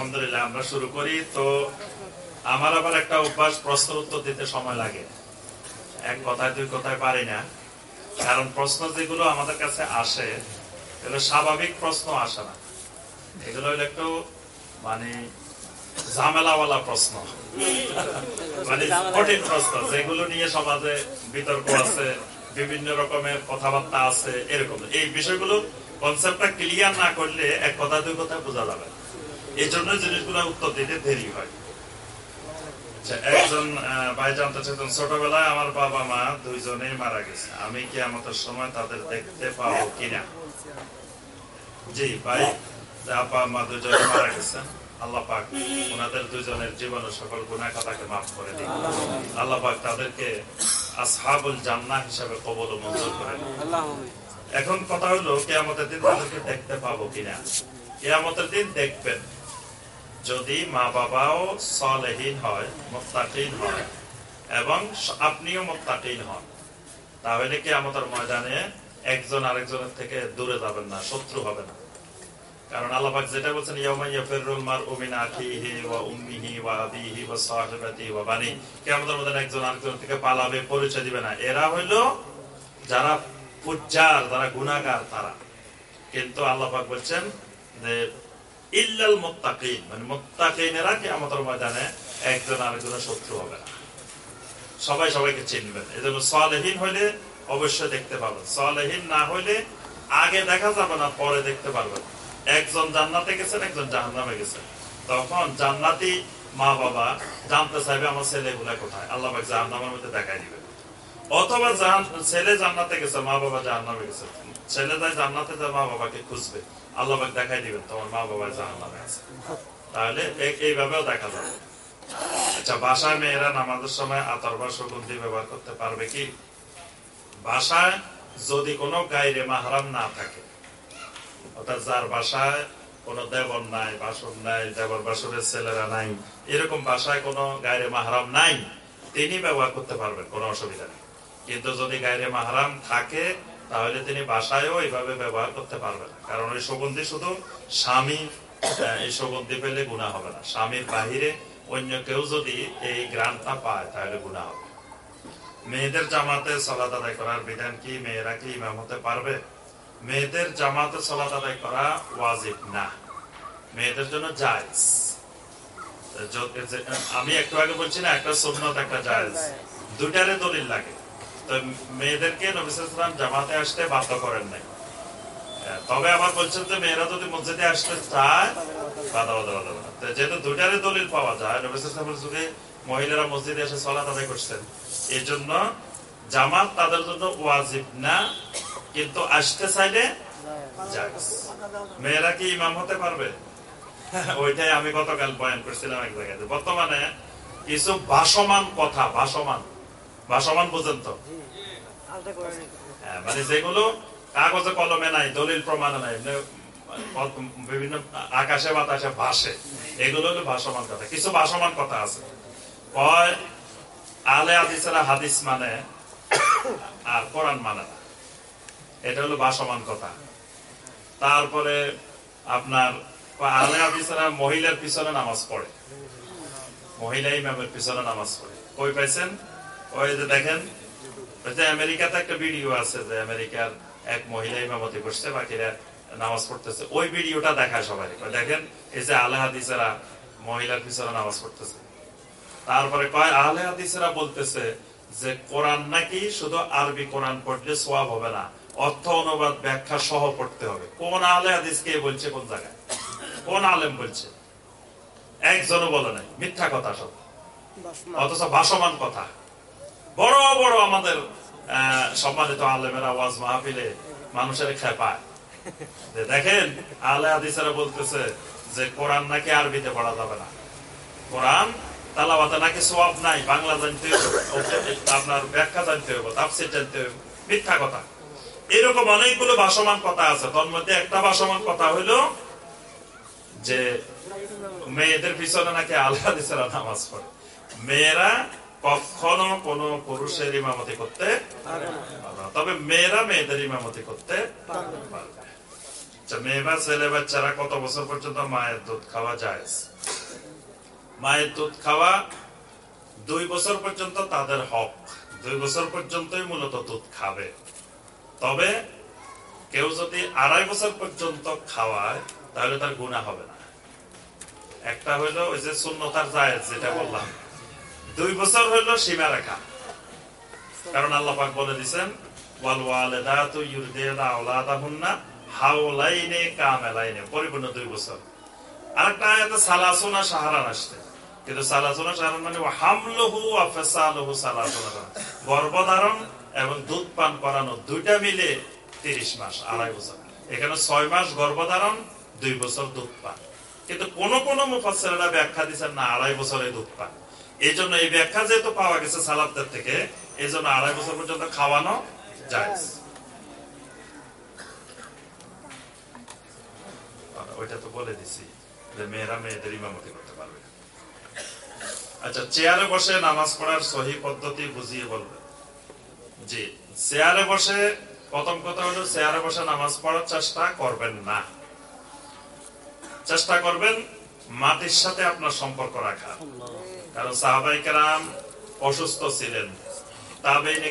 আলহামদুলিল্লাহ, আমরা শুরু করি। তো আমার আবার একটা অভ্যাস প্রশ্ন উত্তর দিতে সময় লাগে। এক কথায়, দুই কথায় পারি না। কারণ প্রশ্ন যেগুলো আমাদের কাছে আসে, এগুলো স্বাভাবিক প্রশ্ন আসে না। এগুলো হলো একটু মানে ঝামেলাওয়ালা প্রশ্ন। মানে কঠিন প্রশ্ন, যেগুলো নিয়ে সমাজে বিতর্ক আছে, বিভিন্ন রকমের কথাবার্তা আছে, এরকম। এই বিষয়গুলো কনসেপ্টটা ক্লিয়ার না করলে এক কথা দুই কথা বোঝা যাবে না। এই জন্য জিনিসগুলো উত্তর দিতে দেরি হয়। একজন ভাই জানতে চাইতেন, ছোটবেলায় আমার বাবা মা দুইজনেই মারা গেছে। আমি কি আমাদের সময় তাদের দেখতে পাবো কিনা? জি, ভাই, যে আব্বা মা দুজনে মারা গেছেন আল্লাহ পাক ওনাদের দুজনের জীবন সকল গুনাহ খাতাকে মাফ করে দিন আল্লাহ পাক তাদেরকে আসহাবুল জান্নাহ হিসাবে কবল মঞ্জুর এখন কথা হলো, কেয়ামতের দিন তাদেরকে দেখতে পাবো কিনা? কেয়ামতের দিন দেখবেন। যদি মা বাবাও সলেহীন হয়, মোত্তাকিন হয়, এবং আপনিও মোত্তাকিন হন, তাহলে কি আমাদের ময়দানে একজন আরেকজনের থেকে দূরে যাবেন না, শত্রু হবে না। কারণ আল্লাহফাক যেটা বলছেন কিয়ামতের মধ্যে একজন থেকে পালাবে, পরিচয় দিবে না। এরা হইল যারা যারা গুনাহগার, তারা। কিন্তু আল্লাহ বলছেন যে ইল্লাল মানে মুত্তাকিনেরা কিয়ামতের ময়দানে একজন আরেকজনের শত্রু হবে না। সবাই সবাইকে চিনবেন। হইলে অবশ্যই দেখতে পাবেন। না হইলে আগে দেখা যাবে না, পরে দেখতে পারবেন। একজন জান্নাতে গেছেন, একজন জাহান্নামে গেছেন। তখন জান্নাতি মা বাবা জানতে চাইবে আমার ছেলেগুলা কোথায়। আল্লাহ জাহান্নামের মধ্যে দেখাই দিবে অথবা ছেলে জান্নাতে গেছে মা বাবা জাহান্নামে গেছে। ছেলে যায় জান্নাতে যায় মা বাবাকে খুঁজবে, আল্লাহ দেখাই দিবেন, তোমার মা বাবা জাহান্নামে আছে। তাহলে এইভাবেও দেখা যাবে। আচ্ছা বাসায় মেয়েরা নামাজের সময় আতর বা সুগন্ধি ব্যবহার করতে পারবে কি? বাসায় যদি কোনো গাইরে মাহারাম না থাকে, অর্থাৎ যার বাসায় কোনো দেবর নাই বাসন নাই, দেবর বাসনের ছেলেরা নাই, এরকম বাসায় কোনো গাইরে মাহারাম নাই, তিনি ব্যবহার করতে পারবেন, কোনো অসুবিধা নেই। কিন্তু যদি গাইরে মাহারাম থাকে তাহলে তিনি বাসায়ও এইভাবে ব্যবহার করতে পারবে না। কারণ ওই সুগন্ধি শুধু স্বামী এই সুগন্ধি পেলে গুণা হবে না। স্বামীর বাহিরে অন্য কেউ যদি এই গ্রামটা পায়, তাহলে গুণা হবে। মেয়েদের জামাতে সলাত আদায় করার বিধান কি? মেয়েরা কি ইমাম হতে পারবে? মেয়েদের জামাতে সলাত আদায় করা ওয়াজিব না। মেয়েদের জন্য জায়জ। আমি একটু আগে বলছি না, একটা সুন্নত, একটা জায়েজ। দুটারে দলিল লাগে। মেয়েদেরকে নবিসাম জামাতে আসতে বাধ্য করেন নাই। তবে আবার বলছেন যে মেয়েরা যদি মসজিদে আসতে চায়, বাধা বাধা বাধা বাধা। যেহেতু দুটারে দলিল পাওয়া যায় নবিসামের যুগে মহিলারা মসজিদে এসে আদায় করছেন। এই জন্য জামাত তাদের জন্য ওয়াজিব না, কিন্তু আসতে চাইলে মেয়েরা কি ইমাম হতে পারবে? ওইটাই আমি গতকাল বয়ান করছিলাম এক জায়গায় বর্তমানে কিছু ভাসমান কথা, ভাসমান। ভাসমান বুঝেন তো হ্যাঁ, মানে যেগুলো কাগজে কলমে নাই দলিল প্রমাণ নাই বিভিন্ন আকাশে বাতাসে ভাসে এগুলো হলো ভাসমান কথা। কিছু ভাসমান কথা আছে। কয় আলে হাদিসেরা হাদিস মানে আর কোরআন মানে না। এটা হলো ভাসমান কথা। তারপরে আপনার আলে হাদিসেরা মহিলার পিছনে নামাজ পড়ে। মহিলা ইমামের পিছনে নামাজ পড়ে। কই পাইছেন? ওই যে দেখেন যে আমেরিকাতে একটা ভিডিও আছে যে আমেরিকার এক মহিলা ইমামতি করছে বাকিরা নামাজ পড়তেছে। ওই ভিডিওটা দেখায় সবাই দেখেন এই যে আলে হাদিসেরা মহিলার পিছনে নামাজ পড়তেছে। তারপরে কয় আহলে হাদিসেরা বলতেছে যে কোরআন নাকি শুধু আরবি কোরআন পড়লে সোয়াব হবে না অর্থ অনুবাদ ব্যাখ্যা সহ পড়তে হবে। কোন আহলে হাদিস কে বলছে কোন জায়গায়? কোন আলেম বলছে? একজনও বলে নাই। মিথ্যা কথা সব। অথচ ভাসমান কথা। বড় বড় আমাদের সম্মানিত আলেমের আওয়াজ মাহফিলে মানুষের খেপায় দেখেন, আলে হাদিসেরা বলতেছে যে কোরআন নাকি আরবিতে পড়া যাবে না। কোরআন তালাবাতে নাকি সোয়াব নাই, বাংলা জানতে আপনার ব্যাখ্যা জানতে হবে তাফসির জানতে মিথ্যা কথা। এরকম অনেকগুলো ভাসমান কথা আছে, তার মধ্যে একটা ভাসমান কথা হইল যে মেয়েদের পিছনে নাকি আল্লাহ নামাজ পড়ে। মেয়েরা কখনো কোনো পুরুষের ইমামতি করতে তবে মেয়েরা মেয়েদের ইমামতি করতে আচ্ছা মেয়ে বা ছেলে, বাচ্চারা কত বছর পর্যন্ত মায়ের দুধ খাওয়া যায়? মায়ের দুধ খাওয়া দুই বছর পর্যন্ত তাদের হক। দুই বছর পর্যন্তই মূলত দুধ খাবে। তবে কেউ যদি আড়াই বছর পর্যন্ত খাওয়ায়, তাহলে তার গুণা হবে না। একটা হইল ওই যে শূন্যতার জায়েজ, যেটা বললাম। দুই বছর হইল সীমা রেখা। কারণ আল্লাহ পাক বলে সাহারান মানে গর্ভধারণ এবং দুধ পান করানো দুইটা মিলে 30 মাস, আড়াই বছর। এখানে 6 মাস গর্ভধারণ, দুই বছর দুধ পান। কিন্তু কোন কোন মুফাসসিররা ব্যাখ্যা দিচ্ছেন না, আড়াই বছরে দুধ পান। এই জন্য এই ব্যাখ্যা যেহেতু পাওয়া গেছে সালাবদের থেকে এই জন্য আড়াই বছর পর্যন্ত খাওয়ানো যায় ওইটা তো বলে দিছি যে মেয়েরা মেয়েদের ইমামতি করতে পারবে আচ্ছা চেয়ারে বসে নামাজ পড়ার সহি পদ্ধতি বুঝিয়ে বলবে। জি, চেয়ারে বসে, প্রথম কথা হলো চেয়ারে বসে নামাজ পড়ার চেষ্টা করবেন না। চেষ্টা করবেন মাটির সাথে আপনার সম্পর্ক রাখা কারণ সাহাবাই অসুস্থ ছিলেন। জরুরি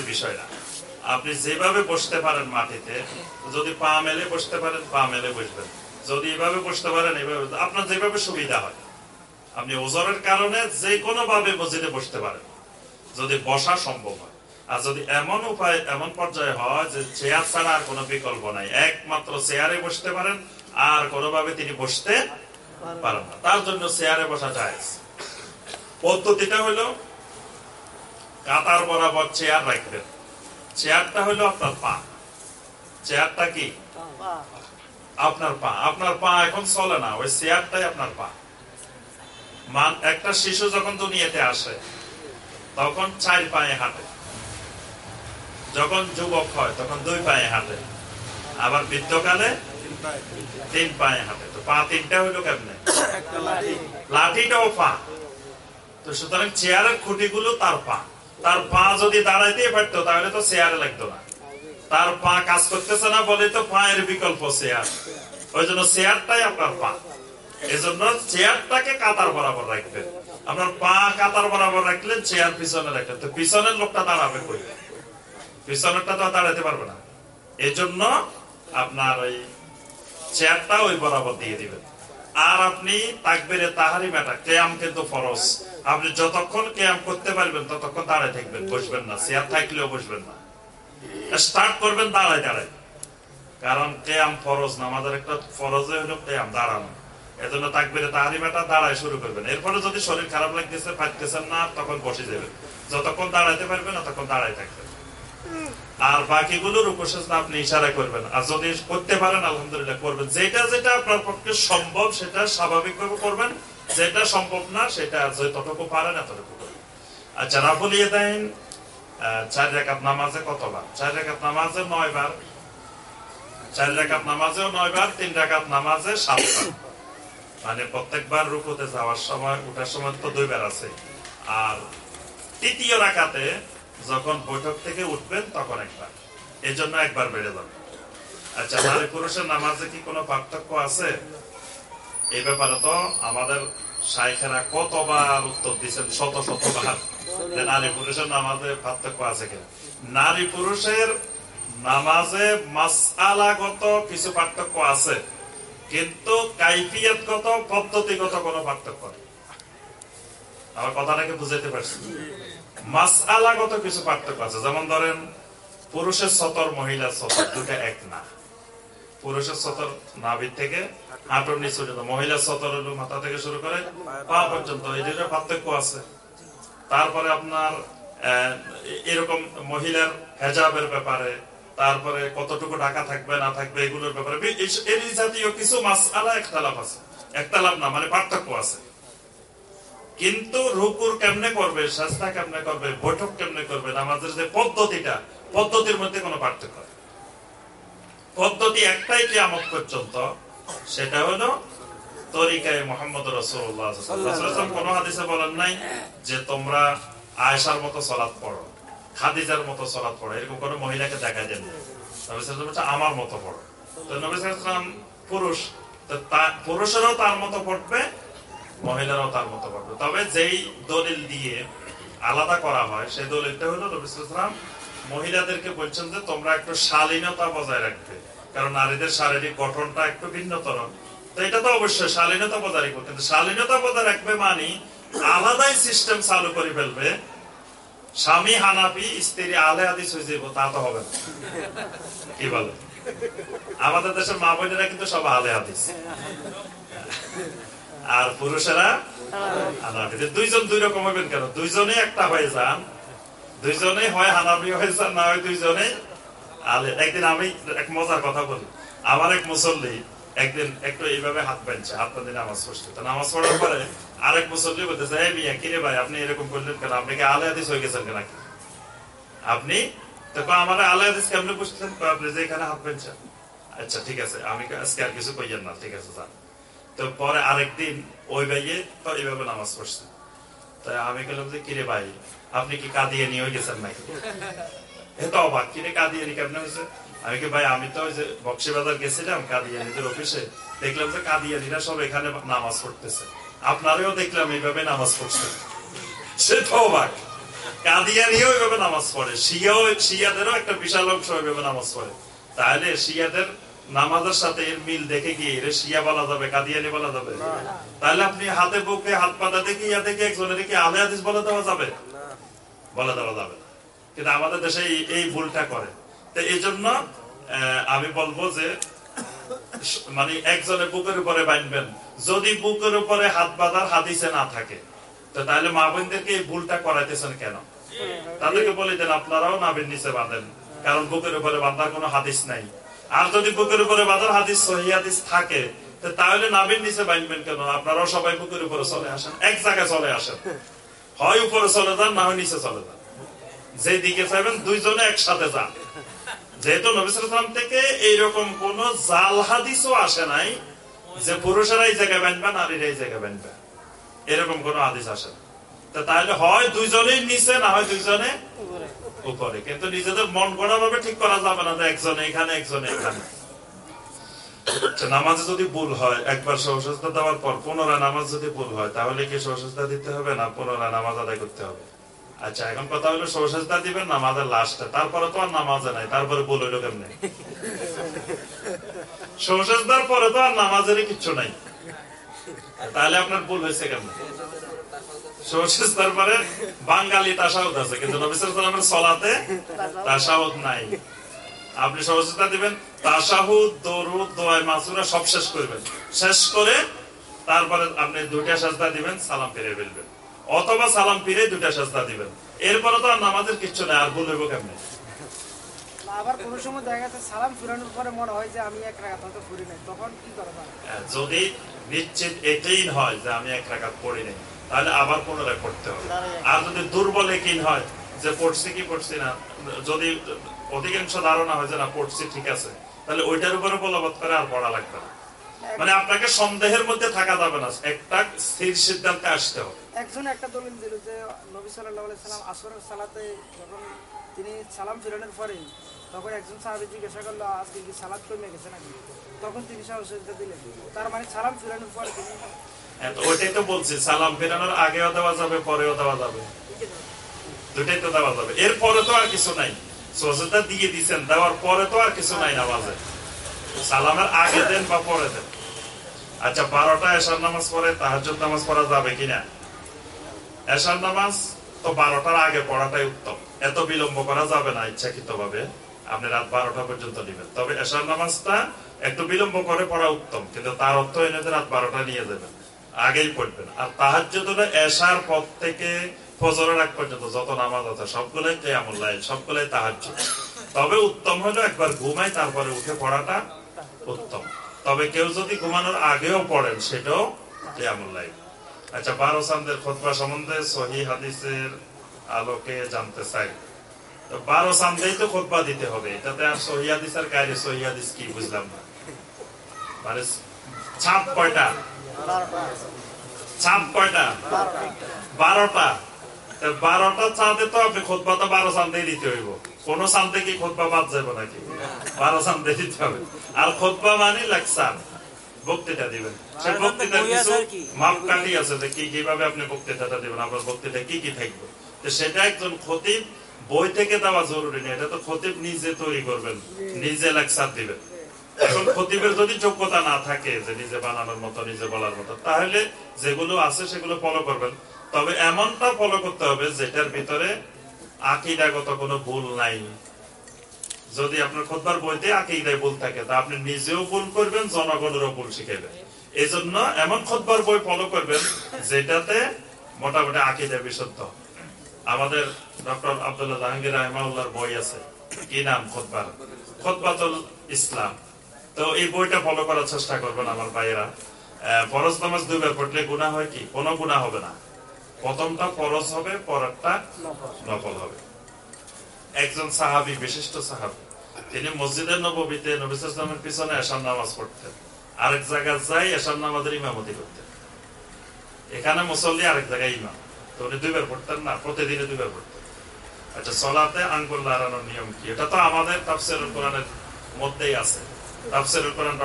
বিষয় না। আপনি যেভাবে বসতে পারেন মাটিতে, যদি পা মেলে বসতে পারেন, পা মেলে বসবেন। যদি এভাবে বসতে পারেন, এভাবে আপনার যেভাবে সুবিধা হয়। আপনি ওজরের কারণে যে কোনো ভাবে মসজিদে বসতে পারেন। যদি বসা সম্ভব হয়। আর যদি এমন উপায়, এমন পর্যায়ে হয় যে চেয়ার ছাড়া আর কোনো বিকল্প নাই। একমাত্র চেয়ারে বসতে পারেন, আর কোনোভাবে তিনি বসতে পারেন না। তার জন্য চেয়ারে বসা যায়। পদ্ধতিটা হলো, কাতার বরাবর চেয়ার রাখবেন। চেয়ারটা হলো আপনার পা। চেয়ারটা কি? আপনার পা। আপনার পা এখন চলে না, ওই চেয়ারটাই আপনার পা। মান, একটা শিশু যখন দুনিয়াতে আসে, তখন চার পায়ে হাঁটে। যখন যুবক হয় তখন দুই পায়ে হাঁটে। আবার বৃদ্ধকালে তিন পায়ে হাঁটে। তো পা তিনটা হইল কেমনে? লাঠিটাও পা। তো সুতরাং চেয়ারের খুঁটিগুলো তার পা। তার পা যদি দাঁড়াইতে পারতো তাহলে তো চেয়ারে লাগতো না। তার পা কাজ করতেছে না বলে তো পায়ের বিকল্প চেয়ার। ওই জন্য চেয়ারটাই আপনার পা। এজন্য চেয়ারটাকে কাতার বরাবর রাখবেন। আপনার পা কাতার বরাবর রাখলেন চেয়ার পিছনে রাখলেন তো পিছনের লোকটা দাঁড়াবে কই? পিছনেরটা তো দাঁড়াতে পারবে না। এজন্য আপনার ওই চেয়ারটা ওই বরাবর দিয়ে দিবেন। আর আপনি তাকবিরে তাহারি মেটা কেয়াম কিন্তু ফরজ। আপনি যতক্ষণ কেয়াম করতে পারবেন, ততক্ষণ দাঁড়ায় থাকবেন, বসবেন না। চেয়ার থাকলেও বসবেন না। স্টার্ট করবেন, দাঁড়ায় দাঁড়ায়। কারণ কেয়াম ফরজ না, আমাদের একটা ফরজে হলো কেয়াম, দাঁড়ানো। এজন্য তাকবিরে তাহারি মেটা দাঁড়ায় শুরু করবেন। এরপরে যদি শরীর খারাপ লাগতেছে পাইতেছেন না, তখন বসে যাবেন। যতক্ষণ দাঁড়াইতে পারবেন, ততক্ষণ দাঁড়ায় থাকবেন। আর বাকিগুলোর উপসেচনা আপনি ইশারা করবেন। আর যদি করতে পারেন, আলহামদুলিল্লাহ করবেন। যেটা যেটা আপনার পক্ষে সম্ভব, সেটা স্বাভাবিকভাবে করবেন। যেটা সম্ভব না, সেটা যতটুকু পারেন এতটুকু করবেন। আচ্ছা রাফুলিয়ে দেন চার রেখাত নামাজে কতবার? চার রেখাত নামাজে নয় বার চার রেখাত নামাজেও নয় বার তিন রেখাত নামাজে সাতবার। মানে প্রত্যেকবার রুকুতে যাওয়ার সময়, উঠার সময় তো দুইবার আছে। আর তৃতীয় রাখাতে যখন বৈঠক থেকে উঠবেন, তখন একবার এই জন্য একবার বেড়ে যাবে। আচ্ছা নারী পুরুষের নামাজে কি কোনো পার্থক্য আছে? এই ব্যাপারে তো আমাদের শাইখেরা কতবার উত্তর দিচ্ছেন শত শতবার নারী পুরুষের নামাজে পার্থক্য আছে কিনা। নারী পুরুষের নামাজে মাসালাগত কিছু পার্থক্য আছে, কিন্তু কাইফিয়তগত, পদ্ধতিগত কোনো পার্থক্য আমার কথাটাকে বুঝাইতে পারছি মাসালাগত কিছু পার্থক্য আছে। যেমন ধরেন, পুরুষের সতর, মহিলার সতর দুটা এক না। পুরুষের সতর নাভির থেকে হাঁটুর নিচে পর্যন্ত, মহিলার সতর মাথা থেকে শুরু করে পা পর্যন্ত, এই পার্থক্য আছে। তারপরে আপনার এরকম মহিলার হেজাবের ব্যাপারে, তারপরে কতটুকু ঢাকা থাকবে, না থাকবে, এগুলোর ব্যাপারে, এই জাতীয় কিছু মাস আলা একতালাপ আছে। একতালাপ না মানে পার্থক্য আছে। কিন্তু রুকুর কেমনে করবে, সাজদা কেমনে করবে, বৈঠক কেমনে করবে, নামাজের যে পদ্ধতিটা, পদ্ধতির মধ্যে কোনো পার্থক্য পদ্ধতি একটাই কি আমত পর্যন্ত, সেটা হলো তরিকায় মোহাম্মদ কোন হাদিসে বলেন নাই যে তোমরা আয়েশার মতো সলাৎ পড়ো, খাদিজার মতো সলাৎ পড়ো, এরকম কোনো মহিলাকে দেখা আমার মতো পড়ো। তো নবী পুরুষ পুরুষেরও তার মতো পড়বে মহিলারাও তার মতো পড়বে তবে যেই দলিল দিয়ে আলাদা করা হয়, সেই দলিলটা হলো নবী সাল্লাল্লাহু আলাইহি ওয়াসাল্লাম মহিলাদেরকে বলছেন যে, তোমরা একটু শালীনতা বজায় রাখবে, কারণ নারীদের শারীরিক গঠনটা একটু ভিন্নতর। তো এটা তো অবশ্যই শালীনতা বজায় রাখবে। কিন্তু শালীনতা বজায় রাখবে মানে আলাদাই সিস্টেম চালু করে ফেলবে। স্বামী হানাফি, স্ত্রী আলে হাদিস হয়ে যাব তা তো হবে না। কি বলে? আমাদের দেশের মা বোনেরা কিন্তু সব আলে হাদিস। আর পুরুষেরা? দুইজন দুই রকম হবেন কেন? দুইজনে একটা হয়ে যান। দুইজনেই হয় হানাফি হয়ে যান না হয় দুইজনে আলে। একদিন আমি এক মজার কথা বলি। আমার এক মুসল্লি একদিন একটু এইভাবে হাত বানছে হাত বাঁধে নামাজ পড়ছে। তো নামাজ পড়ার পরে আরেক মুসল্লি বলতেছে এই মিয়া কিরে ভাই আপনি এরকম করলেন কেন? আপনি কি আলে হাদিস হয়ে গেছেন কেন আপনি? তো কয়, আমার আলে হাদিস কেমনে বুঝতেন আপনি যে এখানে হাত বানছেন আচ্ছা ঠিক আছে। আমি আজকে আর কিছু কইয়েন না ঠিক আছে যান। তো পরে আরেকদিন ওই ভাইয়ে তো এইভাবে নামাজ পড়ছে। তাই আমি গেলাম যে, কিরে ভাই, আপনি কি কাঁদিয়ে নিয়ে গেছেন নাকি? এত অবাক, কিরে কাদিয়ানি কেমনে হয়েছে আমি কি ভাই, আমি তো ওই যে গেছিলাম অফিসে, দেখলাম যে সব এখানে নামাজ পড়তেছে। আপনারাও দেখলাম এইভাবে নামাজ পড়ছে। সে তো অবাক কাদিয়ানিও এইভাবে নামাজ পড়ে, শিয়াও, শিয়াদেরও একটা বিশাল অংশ এইভাবে নামাজ পড়ে। তাহলে শিয়াদের নামাজের সাথে এর মিল দেখে কি এর শিয়া বলা যাবে কাদিয়ানি বলা যাবে? তাহলে আপনি হাতে বুকে হাত পাতা দেখে ইয়া দেখে একজনের কি আলে হাদিস বলে দেওয়া যাবে? বলে দেওয়া যাবে। না কিন্তু আমাদের দেশে এই- এই ভুলটা করে। তো এই জন্য আমি বলব যে মানে একজনের বুকের উপরে বাঁধবেন। যদি বুকের উপরে হাত বাঁধার হাদিসে না থাকে তো তাহলে মা বোনদেরকে এই ভুলটা করাইতেছেন কেন? তাদেরকে বলে দেন আপনারাও নাবির নিচে বাঁধেন। কারণ বুকের উপরে বাঁধার কোনো হাদিস নাই। আর যদি বুকের উপরে বাঁধার হাদিস, সহি হাদিস থাকে তাহলে নাবির নিচে বাঁধবেন কেন? আপনারাও সবাই বুকের উপরে চলে আসেন, এক জায়গায় চলে আসেন। হয় উপরে চলে যান, না হয় নিচে চলে যান। যে দিকে চাইবেন, দুইজনে একসাথে যান। যেহেতু নবিসাম থেকে এইরকম কোন জাল হাদিসও আসে নাই যে পুরুষেরা এই জায়গায় বানবে নারীরা এই জায়গায় বানবে এরকম কোন হাদিস আসে না তাহলে হয় দুইজনেই নিচে, না হয় দুইজনে উপরে। কিন্তু নিজেদের মন গড়া ভাবে ঠিক করা যাবে না একজনে এখানে একজনে এখানে। আচ্ছা, নামাজে যদি ভুল হয় একবার সহসস্তা দেওয়ার পর পুনরায় নামাজ যদি ভুল হয় তাহলে কি সহসস্তা দিতে হবে না পুনরায় নামাজ আদায় করতে হবে? আচ্ছা এখন কথা হলো সহসস্তা দিবেন নামাজের লাস্টে তারপরে তো আর নামাজে নাই তারপরে ভুল হইল কেমনে? সহসস্তার পরে তো আর নামাজেরই কিচ্ছু নাই। তাহলে আপনার ভুল হয়েছে কেমনে? সহসস্তার বাঙালি তাসাউদ আছে কিন্তু নবী সাল্লাল্লাহু আলাইহি ওয়াসাল্লামের সলাতে তাসাউদ নাই। আপনি দিবেন তাসাহুদ দরুদ দোয়ায় মাসুরা সব শেষ করবেন। শেষ করে তারপরে আপনি দুইটা সাজদা দিবেন সালাম ফিরে ফেলবেন। অথবা সালাম ফিরে দুইটা সাজদা দিবেন। এরপরে তো আর নামাজের কিচ্ছু নাই আর বলব কেমনে? আবার কোনো সময় দেখা যাচ্ছে সালাম ফিরানোর পরে মনে হয় যে আমি এক হয়তো নাই তখন কি করা যায়? যদি নিশ্চিত এটাই হয় যে আমি এক রাকাত পড়ি নাই। তাহলে আবার পুনরায় পড়তে হবে। আর যদি দুর্বল একিন হয় যে পড়ছি কি পড়ছি না, যদি অধিকাংশ ধারণা হয় যে না, পড়ছি, ঠিক আছে, তাহলে ওইটার উপরে বলবৎ করে আর পড়া লাগবে না। মানে আপনাকে সন্দেহের মধ্যে থাকা যাবে না, একটা স্থির সিদ্ধান্তে আসতে হবে। একজন একটা দলিল দিল যে, নবী সাল্লাম আসরের সালাতে যখন তিনি সালাম ফিরানোর পরে তখন একজন সাহাবি জিজ্ঞাসা করল, আজকে কি সালাদ কমে গেছে নাকি? তখন তিনি সহযোগিতা দিলেন। তার মানে সালাম ফিরানোর পরে তিনি ওইটাই তো বলছি, সালাম ফেরানোর আগেও দেওয়া যাবে, পরেও দেওয়া যাবে। দুটাই তো দেওয়া যাবে। এরপরে তো আর কিছু নাই। সজদা দিয়ে দিচ্ছেন দেওয়ার পরে তো আর কিছু নাই নামাজে। সালামের আগে দেন বা পরে দেন। আচ্ছা বারোটা এশার নামাজ তাহাজ্জুদ নামাজ পড়া যাবে কিনা? এশার নামাজ তো বারোটার আগে পড়াটাই উত্তম। এত বিলম্ব করা যাবে না ইচ্ছাকৃত ভাবে আপনি রাত বারোটা পর্যন্ত নেবেন। তবে এশার নামাজটা একটু বিলম্ব করে পড়া উত্তম, কিন্তু তার অর্থ এনে রাত বারোটা নিয়ে যাবেন। আগেই পড়বেন। আর তাহাজ্জুদ হলো এশার পর থেকে ফজরের আগ পর্যন্ত যত নামাজ আছে, সবগুলোই কেয়ামুল লাইল সবগুলোই তাহাজ্জুদ। তবে উত্তম হলো একবার ঘুমাই তারপরে উঠে পড়াটা উত্তম। তবে কেউ যদি ঘুমানোর আগেও পড়েন, সেটাও কেয়ামুল লাইল আচ্ছা বারো চান্দের খোদবা সম্বন্ধে সহি হাদিসের আলোকে জানতে চাই। তো বারো চান্দেই তো খোদবা দিতে হবে। এটাতে আর সহি হাদিস গায়ে সহি হাদিস কি বুঝলাম না। মানে ছাদ কয়টা? চাঁদ কয়টা? বারোটা। বারোটা চাঁদে তো আপনি খোদবা তো বারো দিতে হইব। কোন চাঁদে কি খোদবা বাদ যাবে নাকি? বারো চাঁদে দিতে হবে। আর খোদবা মানে বক্তৃতা দিবেন। সে বক্তৃতার কিছু? মাপকাঠি আছে যে কি কীভাবে আপনি বক্তৃতাটা দিবেন আপনার বক্তৃতা কি কি থাকবে। তো সেটা একজন খতিব বই থেকে দেওয়া জরুরি নেই এটা তো খতিব নিজে তৈরি করবেন নিজে লেকচার দিবেন। খতিবের যদি যোগ্যতা না থাকে যে নিজে বানানোর মতো, নিজে বলার মতো, তাহলে যেগুলো আছে সেগুলো ফলো করবেন। তবে এমনটা ফলো করতে হবে যেটার ভিতরে আকিদাগত কোনো ভুল নাই। যদি আপনার খোদবার বইতে আকিদায় ভুল থাকে, তা আপনি নিজেও ভুল করবেন, জনগণেরও ভুল শিখাবেন এই জন্য এমন খোদবার বই ফলো করবেন যেটাতে মোটামুটি আকিদা বিশুদ্ধ। আমাদের ডক্টর আব্দুল্লাহ জাহাঙ্গীর রহমাউল্লাহর বই আছে, কি নাম খোদবার? খোদবাতুল ইসলাম। তো এই বইটা ফলো করার চেষ্টা করবেন আমার ভাইয়েরা। ফরজ নামাজ দুইবার পড়লে গুণা হয় কি? কোনো গুণা হবে না। প্রথমটা ফরজ হবে, পরেরটা নফল হবে। একজন সাহাবী, বিশিষ্ট সাহাবী, তিনি মসজিদের নবীতে নবিসের পিছনে এশার নামাজ পড়তেন। আরেক জায়গায় যাই, এশার নামাজের ইমামতি করতেন। এখানে মুসল্লি আরেক জায়গায় ইমাম। তো উনি দুইবার পড়তেন না প্রতিদিনে দুইবার পড়তেন। আচ্ছা সলাতে আঙ্গুল লাড়ানোর নিয়ম কি? এটা তো আমাদের তাফসিরুল কোরআনের মধ্যেই আছে। তাফসিরুল কোরআন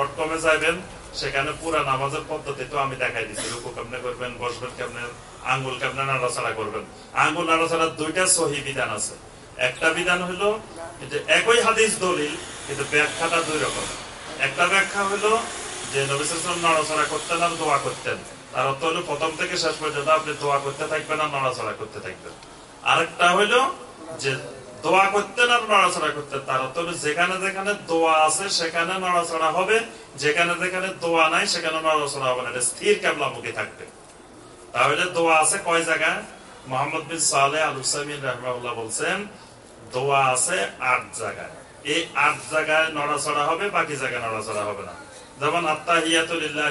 যাবেন সেখানে পুরা নামাজের পদ্ধতি তো আমি দেখাই রুকু কেমনে করবেন, বসবেন কেমনে, আঙ্গুল কেমনে নাড়াচাড়া করবেন। আঙ্গুল দুইটা সহি বিধান আছে। একটা বিধান হলো যে একই হাদিস দলিল, কিন্তু ব্যাখ্যাটা দুই রকম। একটা ব্যাখ্যা হলো যে নবিসাম নড়াচড়া করতেন আর দোয়া করতেন। তার অর্থ হলো প্রথম থেকে শেষ পর্যন্ত আপনি দোয়া করতে থাকবেন আর নড়াচড়া করতে থাকবেন। আরেকটা হলো যে দোয়া করতেন আর নড়াচড়া করতেন তার হলো যেখানে যেখানে দোয়া আছে, সেখানে নড়াচড়া হবে। যেখানে যেখানে দোয়া নাই, সেখানে নড়াচড়া হবে না। এটা স্থির কেবলামুখী থাকবে। তাহলে দোয়া আছে কয় জায়গায়? মোহাম্মদ বিন সালে আল হুসাইমিন রহমাউল্লাহ বলছেন, দোয়া আছে আট জায়গায়। এই আট জায়গায় নড়াচড়া হবে, বাকি জায়গায় নড়াচড়া হবে না। যেমন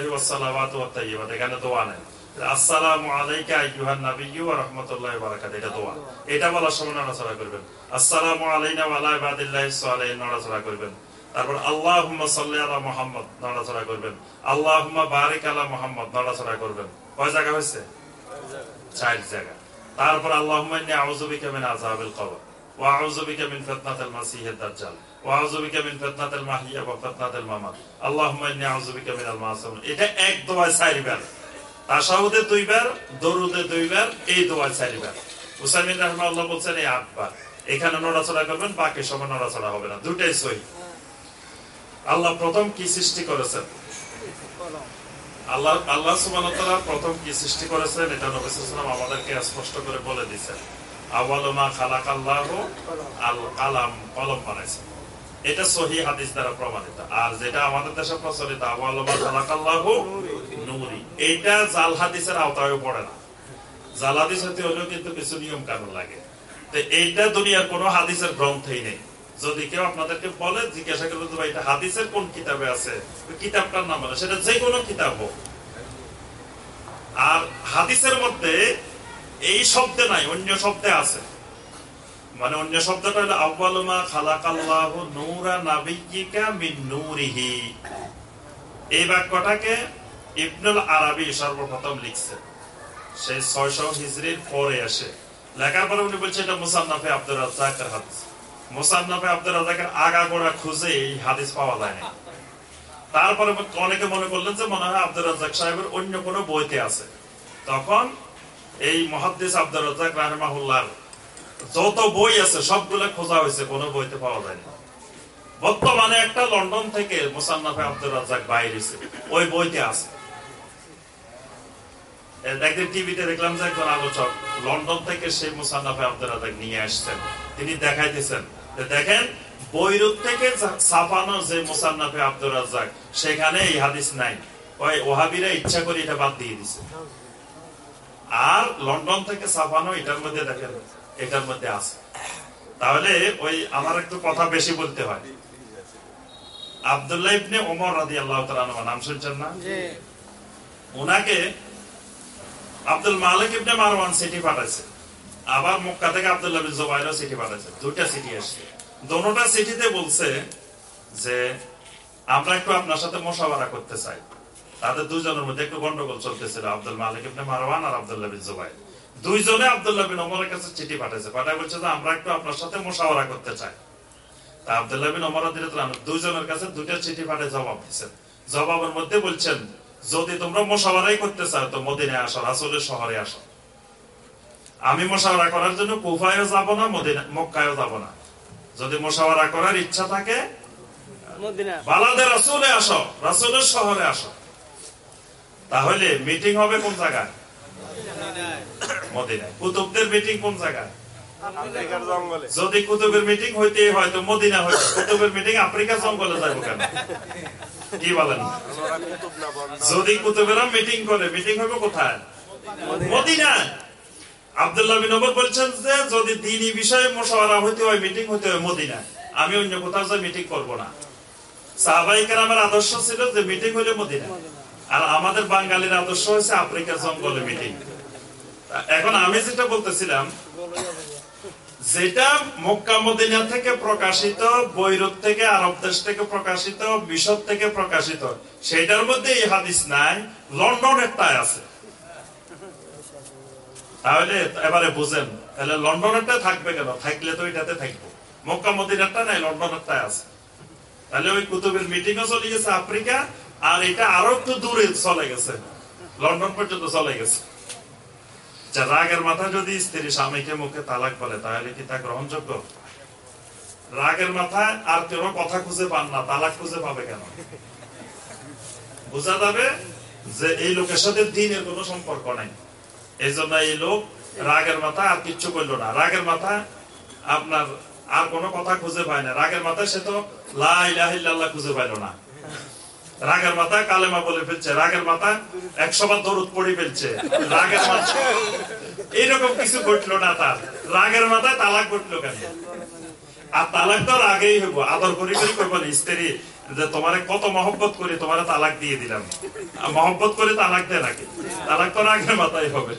ওয়াসসালাওয়াতু ওয়াত-তাইয়্যিবাত এখানে দোয়া নেই। আসসালামু আলাইকা আইয়ুহান নাবিয়্যু ওয়া রাহমাতুল্লাহি ওয়া বারাকাতুহু। এটা দোয়া। এটা বলার সময় নড়াচড়া করবেন। আসসালামু আলাইনা ওয়া আলা ইবাদিল্লাহিস সালিহিন নড়াচড়া করবেন। তারপর আল্লাহুম্মা সাল্লি আলা মুহাম্মদ নড়াচড়া করবেন। আল্লাহুম্মা বারিক আলা মুহাম্মদ নড়াচড়া করবেন। কয় জায়গা হয়েছে চার জায়গা। তারপর আল্লাহুম্মা ইন্নী আউযু বিকা মিন আযাবিল কবর। ওয়া আউযু বিকা মিন ফিতনাতিল মাসিহিদ দাজ্জাল। মিন ফিতনাতিল মাহইয়া ওয়া ফিতনাতিল মামাত। আল্লাহুম্মা ইন্নী আউযু বিকা মিনাল মাসিম। এটা এক দোয়ায় চারবার তাশাহুদে দুইবার দরুদে দুইবার এই দোয়ায় চারবার উসাইমিন রাহমাহুল্লাহ বলছেন এই আটবার এখানে নড়াচড়া করবেন, বাকি সময় নড়াচড়া হবে না। দুটাই সহি। আল্লাহ প্রথম কি সৃষ্টি করেছেন? আল্লাহ আল্লাহ তাআলা প্রথম কি সৃষ্টি করেছেন? এটা আমাদেরকে স্পষ্ট করে বলে দিয়েছেন। আউয়ালু মা খালাকাল্লাহু আল কালাম কলম বানাইছেন। এটা সহি হাদিস দ্বারা প্রমাণিত। আর যেটা আমাদের দেশে প্রচলিত আউয়ালু মা খালাকাল্লাহু এটা জাল হাদিসের আওতায় পড়ে না। জাল হাদিস হতে হলেও কিন্তু কিছু নিয়ম কানুন লাগে। তো এইটা দুনিয়ার কোনো হাদিসের গ্রন্থেই নেই। যদি কেউ আপনাদেরকে বলে, জিজ্ঞাসা করবে ভাই, এটা হাদিসের কোন কিতাবে আছে? কিতাবটার নাম বলে। সেটা যে কোনো কিতাব হোক। আর হাদিসের মধ্যে এই শব্দে নাই, অন্য শব্দে আছে। মানে অন্য শব্দটা হলো আব্বালুমা খালাকাল্লাহ নূরা নাবিয়িকা মিন নূরিহি। এই বাক্যটাকে ইবনুল আরবি সর্বপ্রথম লিখছেন সেই ছয়শো হিজরির পরে আসে লেখার পরে উনি বলছে, এটা মুসান্নাফে আব্দুর রাজ্জাকের হাদিস। মুসান্নাফে আব্দুর রাজ্জাকের আগা গোড়া খুঁজে এই হাদিস পাওয়া যায় না তারপরে অনেকে মনে করলেন যে, মনে হয় আব্দুর রাজ্জাক সাহেবের অন্য কোনো বইতে আছে। তখন এই মহাদ্দিস আব্দুর রাজ্জাক রাহমাহুল্লাহ যত বই আছে, সবগুলো খোঁজা হয়েছে, কোনো বইতে পাওয়া যায় না বর্তমানে একটা লন্ডন থেকে মুসান্নাফে আব্দুর রাজ্জাক বাইরেছে ওই বইতে আছে। একদিন টিভিতে দেখলাম যে একজন আলোচক লন্ডন থেকে সেই মুসান্নাফে আব্দুল রাজাক নিয়ে আসছেন। তিনি দেখাইতেছেন দেখেন বৈরুত থেকে ছাপানো যে মুসান্নাফে আব্দুল রাজাক সেখানে এই হাদিস নাই। ওই ওহাবিরা ইচ্ছা করে এটা বাদ দিয়ে দিছে। আর লন্ডন থেকে ছাপানো এটার মধ্যে দেখেন এটার মধ্যে আছে। তাহলে ওই আমার একটু কথা বেশি বলতে হয়। আব্দুল্লাহ ইবনে ওমর রাদিয়াল্লাহু তাআলা নাম শুনছেন না? ওনাকে আব্দুল মালিক ইবনে মারওয়ান সিটি পাঠাইছে। আবার মক্কা থেকে আব্দুল্লাহ বিন জুবাইরও সিটি পাঠাইছে। দুইটা সিটি আসছে। দোনোটা সিটিতে বলছে যে, আমরা একটু আপনার সাথে মোশাওয়ারা করতে চাই। তাদের দুজনের মধ্যে একটু গন্ডগোল চলতেছিল, আব্দুল মালিক ইবনে মারওয়ান আর আব্দুল্লাহ বিন জুবাইর। দুইজনে আব্দুল্লাহ বিন ওমরের কাছে চিঠি পাঠাইছে। পাঠায় বলছে যে, আমরা একটু আপনার সাথে মোশাওয়ারা করতে চাই। তা আব্দুল্লাহ বিন ওমর দুইজনের কাছে দুইটা চিঠি পাঠিয়ে জবাব দিচ্ছেন জবাবের মধ্যে বলছেন যদি তোমরা মোশাওয়ারাই করতে চাও তো মদিনায় আসো রাসূলের শহরে আসো। আমি মোশাওয়ারা করার জন্য কুফায়ও যাব না মদিনা মক্কায়ও যাব না। যদি মোশাওয়ারা করার ইচ্ছা থাকে বালাদে রাসূলে আসো রাসূলের শহরে আসো। তাহলে মিটিং হবে কোন জায়গায়? মদিনায়। কুতুবদের মিটিং কোন জায়গায়? যদি কুতুবের মিটিং হইতে হয় তো মদিনা হইতে কুতুবের মিটিং আফ্রিকা জঙ্গলে যাব কেন? কি বলেন? যদি কুতুবেরা মিটিং করে মিটিং হবে কোথায়? আব্দুল্লাহ বলছেন যে, যদি বিষয়ে হয় মিটিং হয় আমি অন্য কোথাও যাই মিটিং করব না। সাহাবাই কেরামের আদর্শ ছিল যে মিটিং হইলে মদিনা আর আমাদের বাঙালির আদর্শ হয়েছে আফ্রিকার জঙ্গলে মিটিং এখন আমি যেটা বলতেছিলাম যেটা মক্কা মদিনা থেকে প্রকাশিত, বৈরুত থেকে আরব দেশ থেকে প্রকাশিত, মিশর থেকে প্রকাশিত, সেটার মধ্যে এই হাদিস নাই লন্ডনেরটাই আছে। তাহলে এবারে বুঝেন, তাহলে লন্ডনেরটা থাকবে কেন? থাকলে তো এটাতে থাকব। মক্কা মদিনারটা নাই লন্ডনেরটাই আছে। তাহলে ওই কুতুবের মিটিংও চলে গেছে আফ্রিকা, আর এটা আরও একটু দূরে চলে গেছে। লন্ডন পর্যন্ত চলে গেছে। যা রাগের মাথা যদি স্ত্রী স্বামীকে মুখে তালাক বলে, তাহলে কি তা গ্রহণযোগ্য? রাগের মাথায় আর কেউ কথা খুঁজে পান না, তালাক খুঁজে পাবে কেন? বোঝা যাবে যে এই লোকের সাথে দিনের কোনো সম্পর্ক নাই। এই জন্য এই লোক রাগের মাথা আর কিচ্ছু করল না। রাগের মাথা আপনার আর কোনো কথা খুঁজে পায় না। রাগের মাথায় সে তো লা ইলাহা ইল্লাল্লাহ খুঁজে পাইল না। রাগের মাথা কালেমা বলে ফেলছে, রাগের মাথা একশো বার দরুদ পড়ে ফেলছে। রাগের মাথা। এইরকম কিছু ঘটলো না তার। রাগের মাথায় তালাক ঘটলো কেন? আর তালাক তো আগেই হইব। আদর করি করি করব স্ত্রী। যে তোমারে কত মহব্বত করে, তোমার তালাক দিয়ে দিলাম। মহব্বত করে তালাক দেয় নাকি? তালাক তো রাগের মাথায় হবে।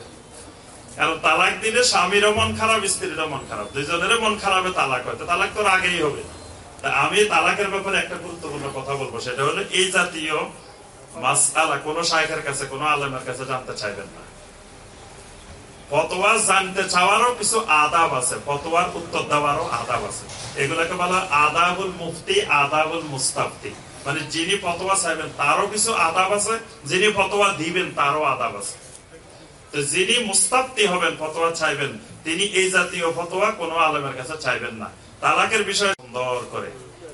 কারণ তালাক দিলে স্বামীরও মন খারাপ, স্ত্রীরও মন খারাপ। দুইজনেরও মন খারাপে তালাক হয়। তালাক তো আগেই হবে। আমি তালাকের ব্যাপারে একটা গুরুত্বপূর্ণ কথা বলব। সেটা হলো, এই জাতীয় শায়েখের কাছে আলেমের কাছে জানতে চাইবেন না। ফতোয়া জানতে চাওয়ারও কিছু আদাব আছে, ফতোয়ার উত্তর দেওয়ারও আদাব আছে। এগুলোকে বলা আদাবুল মুফতি, আদাবুল মুস্তাফতি। মানে যিনি ফতোয়া চাইবেন, তারও কিছু আদাব আছে, যিনি ফতোয়া দিবেন, তারও আদাব আছে। তো যিনি মুস্তাফতি হবেন, ফতোয়া চাইবেন, তিনি এই জাতীয় ফতোয়া কোনো আলেমের কাছে চাইবেন না। তালাকের বিষয়ে সুন্দর করে।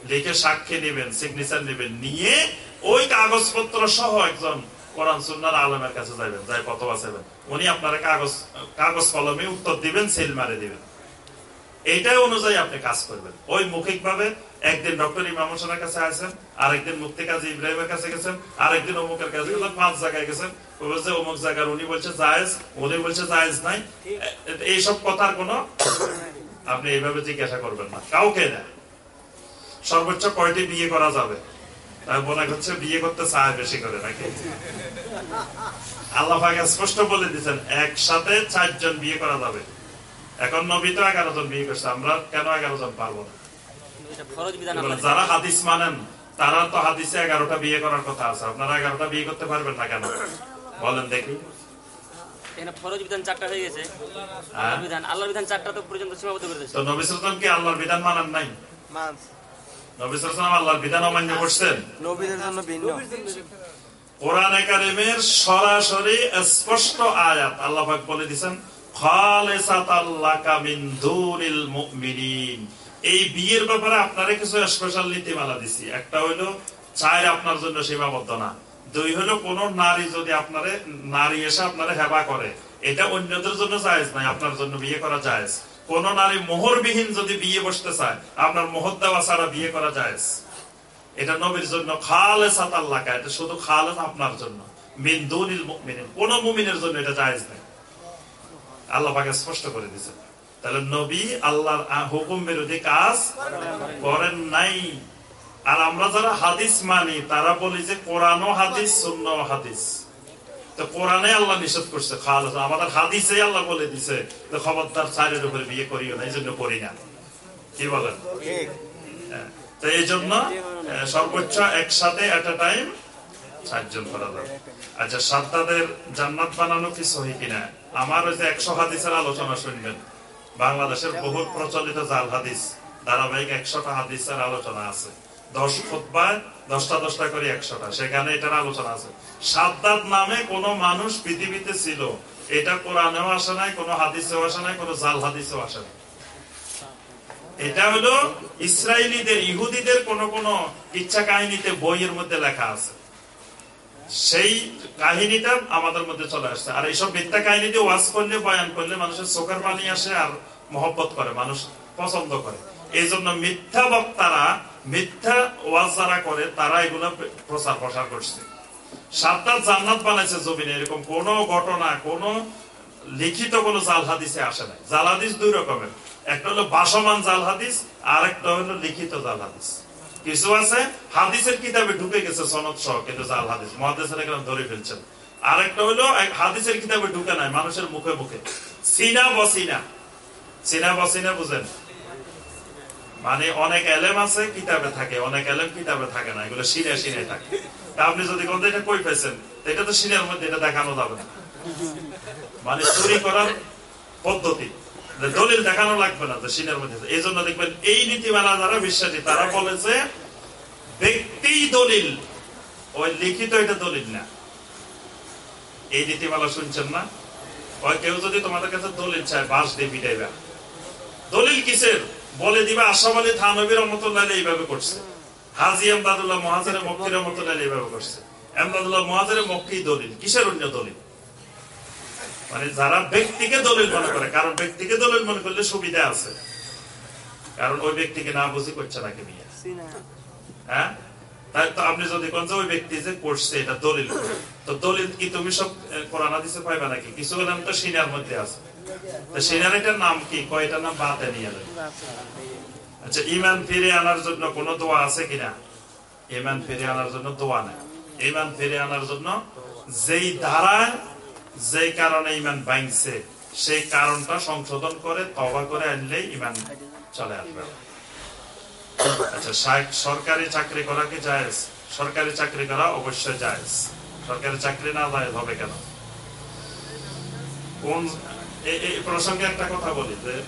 লিখে সাক্ষী নেবেন সিগনেচার নেবেন, নিয়ে ওই কাগজপত্র সহ একজন কোরআন সুন্নার আলমের কাছে যাবেন যাই উনি কাগজ কাগজ কলমে উত্তর দিবেন মারে দিবেন। এইটাই অনুযায়ী আপনি কাজ করবেন। ওই মৌখিক ভাবে একদিন ডক্টর ইমাম হোসেনের কাছে আসেন আরেকদিন মুক্তি কাজী ইব্রাহিমের কাছে গেছেন, আরেকদিন অমুকের কাছে গেছেন, পাঁচ জায়গায় গেছেন। বলছে অমুক জায়গার উনি বলছে জায়েজ, উনি বলছে জায়েজ নাই। এইসব কথার কোনো আপনি এইভাবে জিজ্ঞাসা করবেন না। কাউকে না। সর্বোচ্চ কয়টি বিয়ে করা যাবে? মনে হচ্ছে বিয়ে করতে চায় বেশি করে নাকি? আল্লাহ পাক স্পষ্ট বলে দিচ্ছেন একসাথে চারজন বিয়ে করা যাবে। এখন নবী তো এগারো জন বিয়ে করছে আমরা কেন এগারো জন পারব না? যারা হাদিস মানেন তারা তো হাদিসে এগারোটা বিয়ে করার কথা আছে। আপনারা এগারোটা বিয়ে করতে পারবেন না কেন? বলেন দেখি। এখানে ফরজ বিধান চারটা হয়ে গেছে? আল্লাহর বিধান আল্লাহর বিধান চারটা তো পর্যন্ত সীমাবদ্ধ করে দিয়েছে। তো নবী সাল্লাম কি আল্লাহর বিধান মানেন নাই? মানস নবী সাল্লাম আল্লাহর বিধান অমান্য করছেন? নবীদের জন্য ভিন্ন। কোরআনে কারিমের সরাসরি স্পষ্ট আয়াত আল্লাহ পাক বলে দিয়েছেন খালিসাতাল মিন দুনিল মুমিনিন। এই বিয়ের ব্যাপারে আপনারে কিছু স্পেশাল নীতিমালা দিছি। একটা হইল চায়ের আপনার জন্য সীমাবদ্ধ না। দুই হলো কোন নারী যদি আপনারে, নারী এসে আপনারে হেবা করে, এটা অন্যদের জন্য জায়েজ নাই আপনার জন্য বিয়ে করা জায়েজ। কোন নারী মোহরবিহীন যদি বিয়ে বসতে চায়, আপনার মোহর দেওয়া ছাড়া বিয়ে করা জায়েজ। এটা নবীর জন্য খালে সাতাল্লাকা এটা শুধু খালে আপনার জন্য। কোন মুমিনের জন্য এটা নেই আল্লাহ পাকে স্পষ্ট করে দিয়েছে তাহলে নবী আল্লাহর হুকুম বিরোধী কাজ করেন নাই। আর আমরা যারা হাদিস মানি তারা বলি যে কোরআনও হাদিস শূন্য হাদিস। তো কোরআনে আল্লাহ নিষেধ করছে খাল আমাদের হাদিসে আল্লাহ বলে দিছে যে খবরদার চারের উপরে বিয়ে করিও না এই জন্য করি না। কি বলেন? হ্যাঁ। তো এই জন্য সর্বোচ্চ একসাথে এট এ টাইম চারজন করা যাবে। আচ্ছা সাদ্দাদের জান্নাত বানানো কি সহি কিনা? আমার ওই যে একশো হাদিসের আলোচনা শুনবেন। বাংলাদেশের বহু প্রচলিত জাল হাদিস ধারাবাহিক একশোটা হাদিসের আলোচনা আছে। দশ খুতবায় দশটা দশটা করে একশোটা। সেখানে এটার আলোচনা আছে। সাদ্দাত নামে মানুষ পৃথিবীতে ছিল। এটা কোরআনেও আসে নাই, কোন হাদিসেও আসে নাই, কোন জাল হাদিসেও আসে নাই। এটা হলো ইসরায়েলিদের ইহুদিদের কোন কোন ইচ্ছা কাহিনীতে বইয়ের মধ্যে লেখা আছে। সেই কাহিনীটা আমাদের মধ্যে চলে আসছে। আর এইসব মিথ্যা কাহিনীতে ওয়াজ করলে, বয়ান করলে মানুষের চোখের পানি আসে আর মহব্বত করে, মানুষ পছন্দ করে। এই জন্য মিথ্যা বক্তারা মিথ্যা ওয়াজ যারা করে তারা এগুলো প্রচার প্রসার করছে। সাতটা জান্নাত বানাইছে জমিনে, এরকম কোন ঘটনা, কোন লিখিত কোন জাল হাদিসে আসে নাই। জাল হাদিস দুই রকমের। একটা হলো বাসমান জাল হাদিস, আর একটা হলো লিখিত জাল হাদিস। কিছু আছে, হাদিসের কিতাবে ঢুকে গেছে সনদ সহ, কিন্তু জাল হাদিস। মহাদেশের এখানে ধরে ফেলছেন। আরেকটা হলো হাদিসের কিতাবে ঢুকে নাই মানুষের মুখে মুখে। সিনা বসিনা। সিনা বসিনা বুঝেন? মানে অনেক এলেম আছে, কিতাবে থাকে, অনেক এলেম কিতাবে থাকে না, এগুলো সিনে সিনে থাকে। তা আপনি যদি কোন, এটা কই পেয়েছেন এটা তো সিনের মধ্যে, এটা দেখানো যাবে না। মানে চুরি করার পদ্ধতি। দলিল দেখানো লাগবে না, যে সিনের মধ্যে। এই জন্য দেখবেন, এই নীতিমালা যারা বিশ্বাসী, তারা বলেছে ব্যক্তি দলিল, ওই লিখিত এটা দলিল না। এই নীতিমালা শুনছেন না? ওই কেউ যদি তোমাদের কাছে দলিল চায় বাস দিয়ে পিটাইবা দলিল কিসের? বলে দিবা আশাফ আলী থানবীর রহমতুল্লাহ এইভাবে করছে। হাজি আমদাদুল্লাহ মহাজের মক্কি রহমতুল্লাহ এইভাবে করছে। আমদাদুল্লাহ মহাজের মক্কি দলিল কিসের অন্য দলিল? মানে যারা ব্যক্তিকে দলিল মনে করে কারণ ব্যক্তিকে দলিল মনে করলে সুবিধা আছে। কারণ ওই ব্যক্তিকে না বুঝি করছে নাকি নিয়ে হ্যাঁ? তাই তো আপনি যদি কোন ওই ব্যক্তি যে করছে এটা দলিল। তো দলিল কি তুমি সব আহ, কোরআন হাদিসে পাইবা নাকি? কিছু তো সিনার মধ্যে আছে। তো সিনার এটার নাম কি? কয়টা নাম বাতে নিয়ে আচ্ছা ইমান ফিরে আনার জন্য কোন দোয়া আছে কিনা? ইমান ফিরে আনার জন্য দোয়া নেই। ইমান ফিরে আনার জন্য যেই ধারায় কারণে ইমান ভাঙছে, সেই কারণটা সংশোধন করে তবা করে আনলে ইমান চলে আসবে। আচ্ছা সরকারি চাকরি করা কি জায়েজ? সরকারি চাকরি করা অবশ্যই জায়েজ। সরকারি চাকরি না জায়েজ হবে কেন? কোন এই- প্রসঙ্গে একটা কথা বলি যে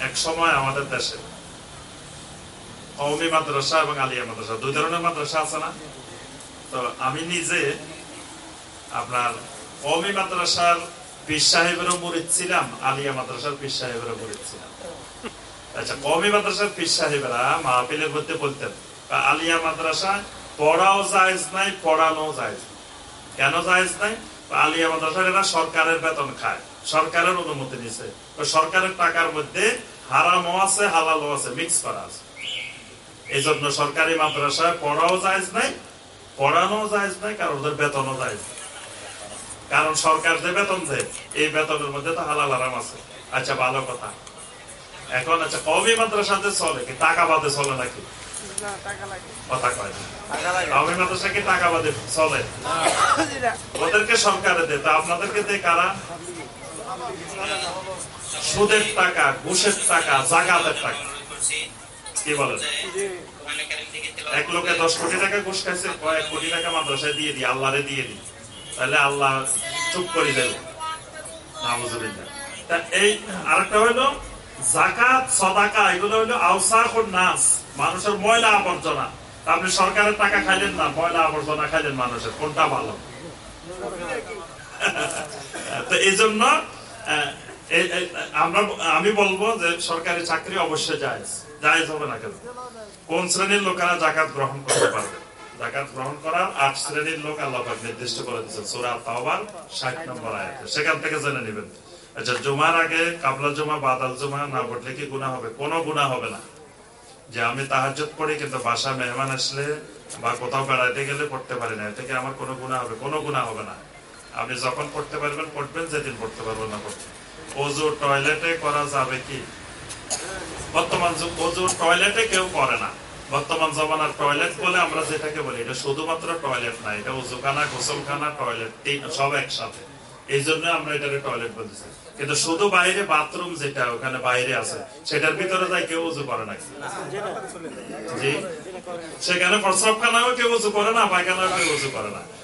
এক সময় আমাদের দেশে কওমি মাদ্রাসা এবং আলিয়া মাদ্রাসা, দুই ধরনের মাদ্রাসা আছে না? তো আমি নিজে আপনার কওমি মাদ্রাসার পীর মুরিদ ছিলাম, আলিয়া মাদ্রাসার পীর সাহেবেরও মুরিদ ছিলাম। আচ্ছা কওমি মাদ্রাসার পীর সাহেবেরা মাহফিলের মধ্যে বলতেন আলিয়া মাদ্রাসা পড়াও জায়েজ নাই পড়ানো জায়েজ কেন জায়েজ নাই? আলিয়া মাদ্রাসার এরা সরকারের বেতন খায়। সরকারের অনুমতি নিছে। তো সরকারের টাকার মধ্যে হারামও আছে হালালও আছে মিক্স করা আছে। এই জন্য সরকারি মাদ্রাসায় পড়াও জায়েজ নাই পড়ানো জায়েজ নাই কারণ ওদের বেতনও নাই। কারণ সরকার যে বেতন দেয় এই বেতনের মধ্যে তো হালাল আরাম আছে। আচ্ছা ভালো কথা। এখন আচ্ছা কবি মাদ্রাসাতে চলে কি টাকা বাদে চলে নাকি? টাকা কথা কয় না কবি টাকা বাদে চলে? ওদেরকে সরকারে দেয় তা আপনাদেরকে দেয় কারা? সুদের টাকা, ঘুষের টাকা জাগাতের টাকা। কি বলেন? এক লোকে দশ কোটি টাকা ঘুষ খাইছে, কয়েক কোটি টাকা মাদ্রাসায় দিয়ে দিই, আল্লাহরে দিয়ে দিই। তাহলে আল্লাহ চুপ করে দেব। এই আরেকটা হইল, জাকাত, সদাকা, এগুলো হইল নাস, মানুষের ময়লা আবর্জনা। আপনি সরকারের টাকা খাইলেন না, ময়লা আবর্জনা খাইলেন মানুষের, কোনটা ভালো? তো এই জন্য আমরা আমি বলব যে সরকারি চাকরি অবশ্যই জায়েজ। জায়েজ হবে না কেন? কোন শ্রেণির লোকেরা জাকাত গ্রহণ করতে পারবে? জাকাত গ্রহণ করার আট শ্রেণির লোক আল্লাহ নির্দিষ্ট করে দিচ্ছেন সূরা তাওবার 60 নম্বর আয়াতে। সেখান থেকে জেনে নেবেন। আচ্ছা জুমার আগে, কাবলা জুমা, বাদাল জুমা না পড়লে কি গুনাহ হবে? কোনো গুনাহ হবে না। যে আমি তাহাজ্জুদ পড়ি, কিন্তু বাসা মেহমান আসলে বা কোথাও বেড়াইতে গেলে পড়তে পারি না। এতে কি আমার কোনো গুনাহ হবে? কোনো গুনাহ হবে না। আপনি যখন পড়তে পারবেন, পড়বেন, যেদিন পড়তে পারবেন না পড়বেন অজু টয়লেটে করা যাবে কি? বর্তমান যুগ, অজু টয়লেটে কেউ করে না। বর্তমান জমানার টয়লেট বলে আমরা যেটাকে বলি, এটা শুধুমাত্র টয়লেট না, এটা উজুখানা গোসলখানা টয়লেট তিন, সব একসাথে। এই জন্য আমরা এটাকে টয়লেট বলতেছি। কিন্তু শুধু বাইরে বাথরুম যেটা, ওখানে বাইরে আছে, সেটার ভিতরে যাই কেউ উজু করে না। সেখানে প্রস্রাবখানাও কেউ উজু করে না পায়খানাও কেউ উজু করে না।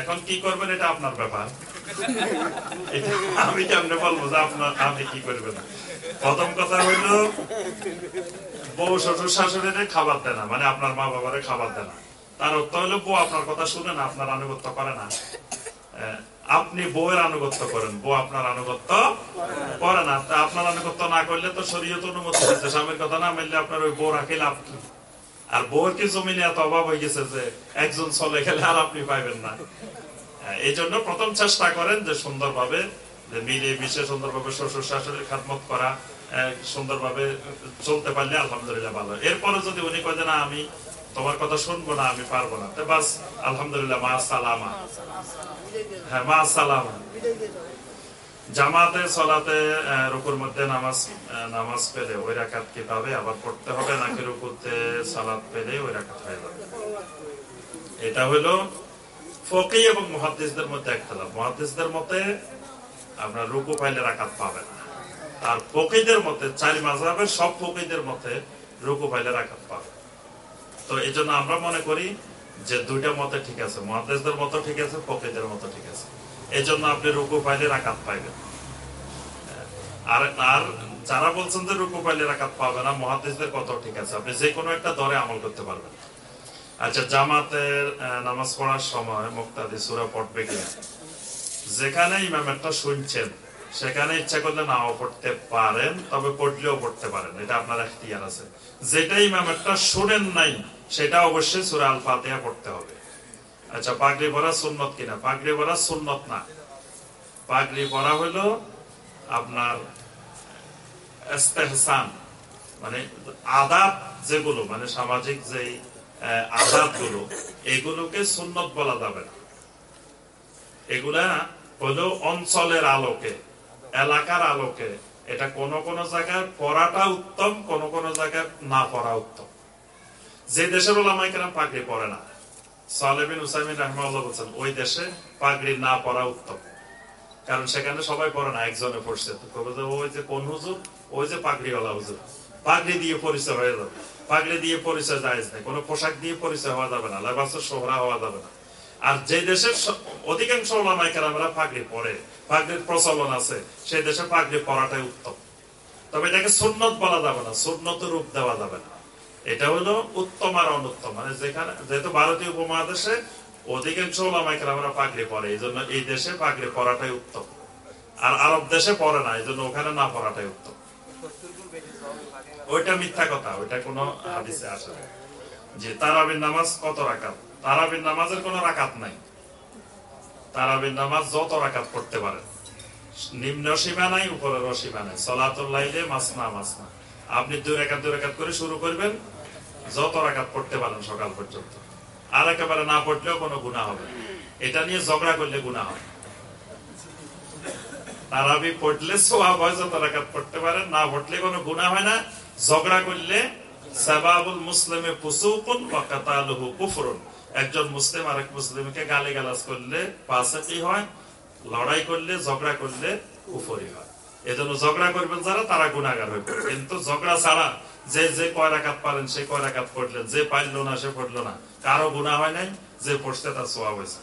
এখন কি করবেন এটা আপনার ব্যাপার। আমি কেমনে বলব যে আপনার আপনি কি করবেন? প্রথম কথা হইল বউ শ্বশুর শাশুড়িরে খাবার দেয় না মানে আপনার মা বাবারে খাবার দেয় না। তার অর্থ হলো বউ আপনার কথা শুনে না আপনার আনুগত্য করে না। আহ, আপনি বউয়ের আনুগত্য করেন বউ আপনার আনুগত্য করে না। আপনার আনুগত্য না করলে তো শরীয়ত অনুমতি দিচ্ছে। স্বামীর কথা না মানলে আপনার ওই বউ রাখে লাভ কি? আর বউয়ের কি জমিনে এত অভাব হয়ে গেছে যে একজন চলে গেলে আর আপনি পাইবেন না। হ্যাঁ, এই জন্য প্রথম চেষ্টা করেন যে সুন্দরভাবে যে মিলে মিশে সুন্দরভাবে শ্বশুর শাশুড়ির খাতমত করা সুন্দরভাবে চলতে পারলে আলহামদুলিল্লাহ ভালো। এরপরে যদি উনি কয় না আমি তোমার কথা শুনব না আমি পারব না তো বাস আলহামদুলিল্লাহ মা সালামা। হ্যাঁ মা সালামা। জামাতে, সলাতে রুকুর মধ্যে নামাজ নামাজ পেলে ওই রাকাত কি পাবে? আবার পড়তে হবে নাকি রুকুতে সালাত পেলে ওই রাকাত হয়ে যাবে? এটা হলো ফকি এবং মহাদিসদের মধ্যে একটা মহাদিসদের মতে আপনার রুকু পাইলে রাকাত পাবে না। আর ফকিদের মতে, চারি মাঝাবের সব ফকিদের মতে রুকু পাইলে রাকাত পাবে তো এই আমরা মনে করি যে দুইটা মতে ঠিক আছে। মহাদেশদের মতো ঠিক আছে, ফকিদের মতো ঠিক আছে। এই জন্য আপনি রুকু পাইলে রাকাত পাইবেন। আর আর যারা বলছেন যে রুকু পাইলে রাকাত পাবে না মহাদেশদের কত ঠিক আছে। আপনি যে কোনো একটা দরে আমল করতে পারবেন। আচ্ছা জামাতের নামাজ পড়ার সময় মুক্তাদি সুরা পড়বে কিনা যেখানে ইমামেরটা শুনছেন, সেখানে ইচ্ছা করলে নাও পড়তে পারেন, তবে পড়লেও পড়তে পারেন। এটা আপনার এখতিয়ার আছে। যেটা ইমামেরটা শুনেন নাই, সেটা অবশ্যই সুরা আল ফাতিহা পড়তে হবে। আচ্ছা পাগড়ি পরা সুন্নত কিনা? পাগড়ি পরা সুন্নত না। পাগড়ি পরা হলো আপনার মানে আদাব যেগুলো মানে সামাজিক যে আদাবগুলো এগুলোকে সুন্নত বলা যাবে না। এগুলা হলো অঞ্চলের আলোকে, এলাকার আলোকে। এটা কোন কোন জায়গায় পড়াটা উত্তম, কোন কোন জায়গায় না পড়া উত্তম। যে দেশের ওলামাই কেন পাগড়ি পরে না। সালেবিন উসাইমিন রহমাল্লাহ বলছেন, ওই দেশে পাগড়ি না পড়া উত্তম। কারণ সেখানে সবাই পড়ে না, একজনে পড়ছে। ওই যে কোন হুজুর? ওই যে পাগড়িওয়ালা হুজুর। পাগড়ি দিয়ে পরিচয় হয়ে যাবে। পাগড়ি দিয়ে পরিচয় যায় না কোনো পোশাক দিয়ে পরিচয় হওয়া যাবে না। লেবাসের সোহরা হওয়া যাবে না। আর যে দেশের অধিকাংশ ওলামাই কেরামেরা পাগড়ি পরে। পাগড়ির প্রচলন আছে। সেই দেশে পাগড়ি পরাটাই উত্তম। তবে এটাকে সুন্নত বলা যাবে না। সুন্নত রূপ দেওয়া যাবে না। এটা হলো উত্তম আর অনুত্তম। মানে যেখানে যেহেতু ভারতীয় উপমহাদেশে অধিকাংশ ওলামাই কেরামেরা পাগড়ি পরে এই জন্য এই দেশে পাগড়ি পরাটাই উত্তম। আর আরব দেশে পরে না এই জন্য ওখানে না পরাটাই উত্তম। ওইটা মিথ্যা কথা, ওইটা কোনো হাদিসে আসে না। যে তারাবির নামাজ কত রাকাত? তারাবির নামাজের কোনো রাকাত নাই। তারাবির নামাজ যত রাকাত পড়তে পারেন। নিম্ন সীমা নাই উপরের সীমা নাই। সলাতুল লাইলে মাসনা মাসনা। আপনি দুই রেখাত দুই রেখাত করে শুরু করবেন যত রাকাত পড়তে পারেন সকাল পর্যন্ত। আর একেবারে না পড়লেও কোনো গুণা হবে এটা নিয়ে ঝগড়া করলে গুণা হয় তারাবি পড়লে সোয়াব হয়, যত রাকাত পড়তে পারেন। না পড়লে কোনো গুণা হয় না। ঝগড়া করলে সাবাবুল মুসলিমে ফুসুকুন ওয়া কাতালুহু কুফরুন। একজন মুসলিম আরেক মুসলিমকে গালিগালাজ করলে পাশাকি হয়, লড়াই করলে, ঝগড়া করলে কুফরি হয়। এজন্য ঝগড়া করবেন যারা, তারা গুণাগার পড়ে কিন্তু ঝগড়া ছাড়া যে যে কয় রাকাত পারেন সে কয় রাকাত পড়লেন যে পারল না সে পড়ল না। কারও গুণা হয় নাই যে পড়ছে তার সোয়াব হয়েছে।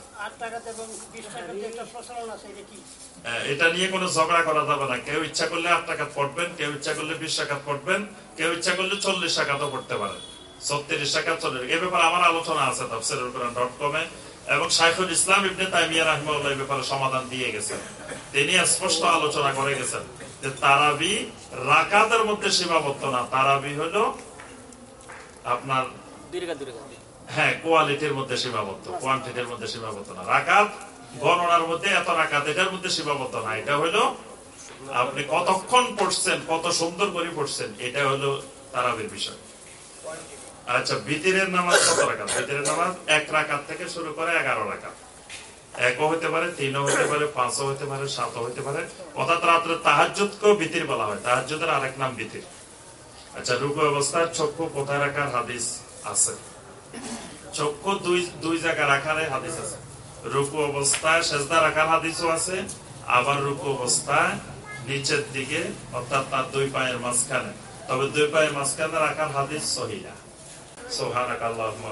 এটা কি? আহ, এটা নিয়ে কোনো ঝগড়া করা যাবে না। কেউ ইচ্ছা করলে আট টাকা পড়বেন কেউ ইচ্ছা করলে বিশ টাকা পড়বেন কেউ ইচ্ছা করলে চল্লিশ টাকাতেও পড়তে পারেন ছত্রিশ টাকা চল্লিশ এ ব্যাপারে আমার আলোচনা আছে তফসিরুল কোরআন ডট কমে এবং শাইখুল ইসলাম ইবনে তাইমিয়া রাহমাহুল্লাহ এই ব্যাপারে সমাধান দিয়ে গেছেন। তিনি স্পষ্ট আলোচনা করে গেছেন। যে তারাবি রাকাতের মধ্যে সীমাবদ্ধ না। তারাবি হলো আপনার হ্যাঁ কোয়ালিটির মধ্যে সীমাবদ্ধ কোয়ান্টিটির মধ্যে সীমাবদ্ধ না। রাকাত গণনার মধ্যে এত রাকাত এটার মধ্যে সীমাবদ্ধ না। এটা হলো আপনি কতক্ষণ পড়ছেন কত সুন্দর করে পড়ছেন এটা হলো তারাবির বিষয়। আচ্ছা বিতিরের নামাজ কত রাকাত? বিতিরের নামাজ এক রাকাত থেকে শুরু করে এগারো রাকাত। একও হতে পারে তিনও হতে পারে পাঁচও হতে পারে সাতও হতে পারে। অর্থাৎ রাত্রে তাহাজুদকেও বিতির বলা হয়। তাহাজুদের আরেক নাম বিতির আচ্ছা রুকু অবস্থায় চক্ষু কোথায় রাখার হাদিস আছে? চক্ষু দুই দুই জায়গা রাখার হাদিস আছে। রুকু অবস্থায় সেজদা রাখার হাদিসও আছে। আবার রুকু অবস্থায় নিচের দিকে, অর্থাৎ তার দুই পায়ের মাঝখানে। তবে দুই পায়ের মাঝখানে রাখার হাদিস সহিনা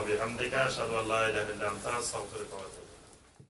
বিহামদিকা, আশহাদু আল্লা ইলাহা ইল্লা আনতা, আস্তাগফিরুকা